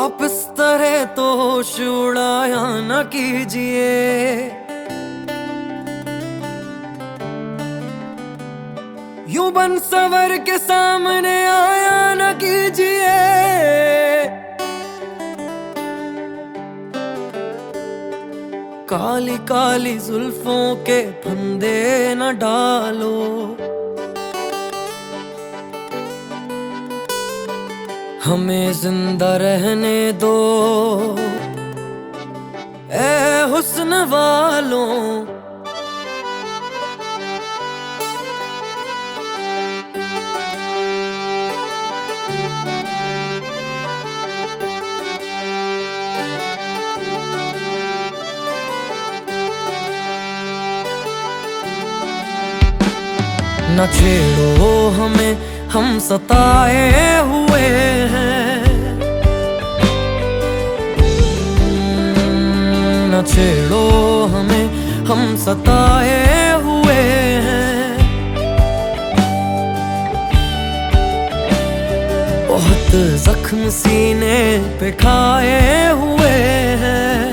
आप इस तरह तो होश उड़ाया न कीजिए। यू बन सवर के सामने आया न कीजिए। काली काली जुल्फों के फंदे न डालो। हमें ज़िंदा रहने दो। ए हुस्न वालों न छेड़ो हमें हम सताए हुए हैं। न छेड़ो हमें, हम सताए हुए हैं। बहुत जख्म सीने पे खाए हुए हैं।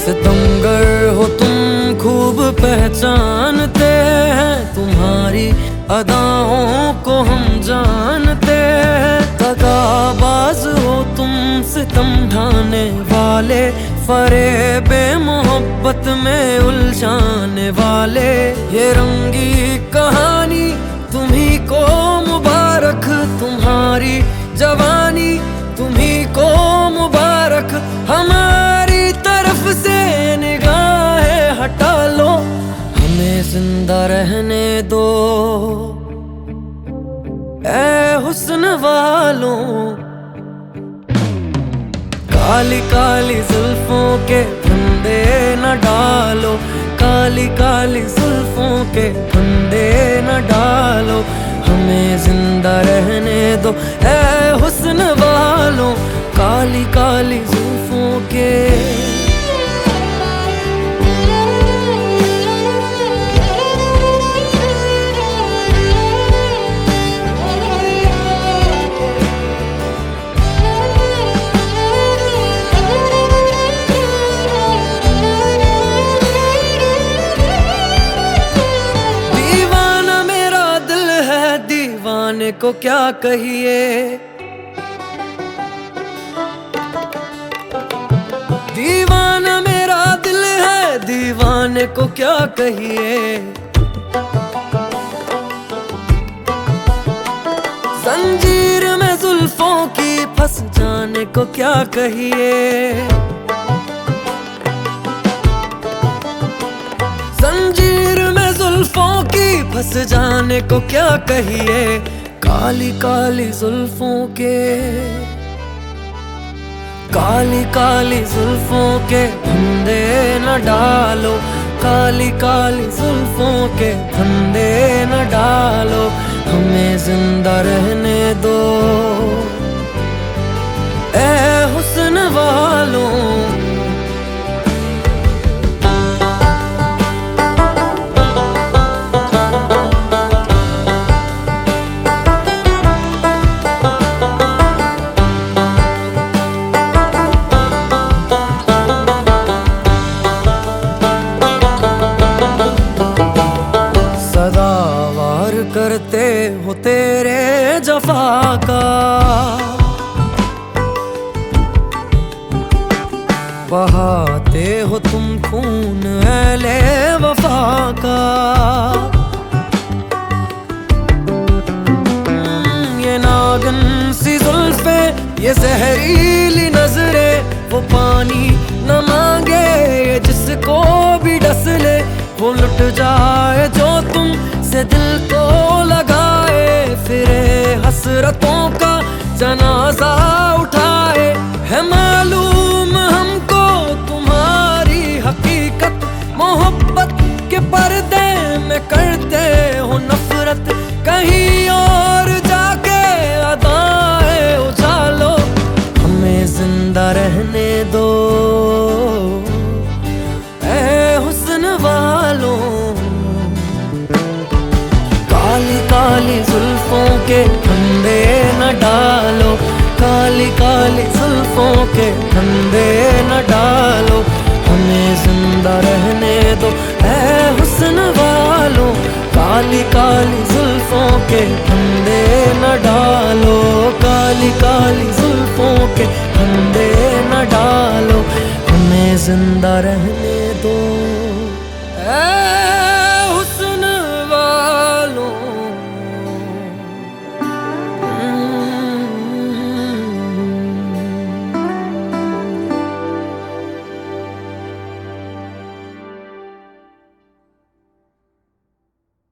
सितमगर हो तुम खूब पहचानते अदाओं को हम जानते तगाबाज हो तुम सितम ढाने वाले। फरेबे मोहब्बत में उलझाने वाले। ये रंगी कहानी तुम्ही को मुबारक, तुम्हारी जवानी तुम्ही को मुबारक। हमारी तरफ़ से निगाहें हटा लो। हमें ज़िंदा रहने दो। वालों। काली काली जुल्फों के फंदे न डालो। काली काली जुल्फों के फंदे न डालो। हमें ज़िंदा रहने दो है हुस्न वालों। काली काली दीवाने को क्या कहिए? दीवाना मेरा दिल है, दीवाने को क्या कहिए? जंजीर में जुल्फों की फंस जाने को क्या कहिए? जंजीर में जुल्फों की फंस जाने को क्या कहिए? काली काली जुल्फों के, काली काली जुल्फों के फंदे न डालो, काली काली जुल्फों के धंधे न डालो, हमें ज़िंदा रहने दो। करते हो तेरे जफा का। बहाते हो तुम खून ऐले वफा का। हम्म, ये नागन सी जुल्फे ये जहरीली नजरे वो पानी न मांगे जिसको भी डस ले वो लुट जाए जो तुम से दिल को जनाजा उठाए है मालूम हमको तुम्हारी हकीकत। मोहब्बत के पर्दे में करते हो नफरत। कहीं और जाके अदाए उछालो। हमें ज़िंदा रहने दो। काली काली जुल्फों के फंदे काली जुल्फों के धंधे न डालो, हमें ज़िंदा रहने दो। है हुस्न वालों, काली काली जुल्फों के धंधे न डालो। काली काली जुल्फों के धंधे न डालो, हमें ज़िंदा रहने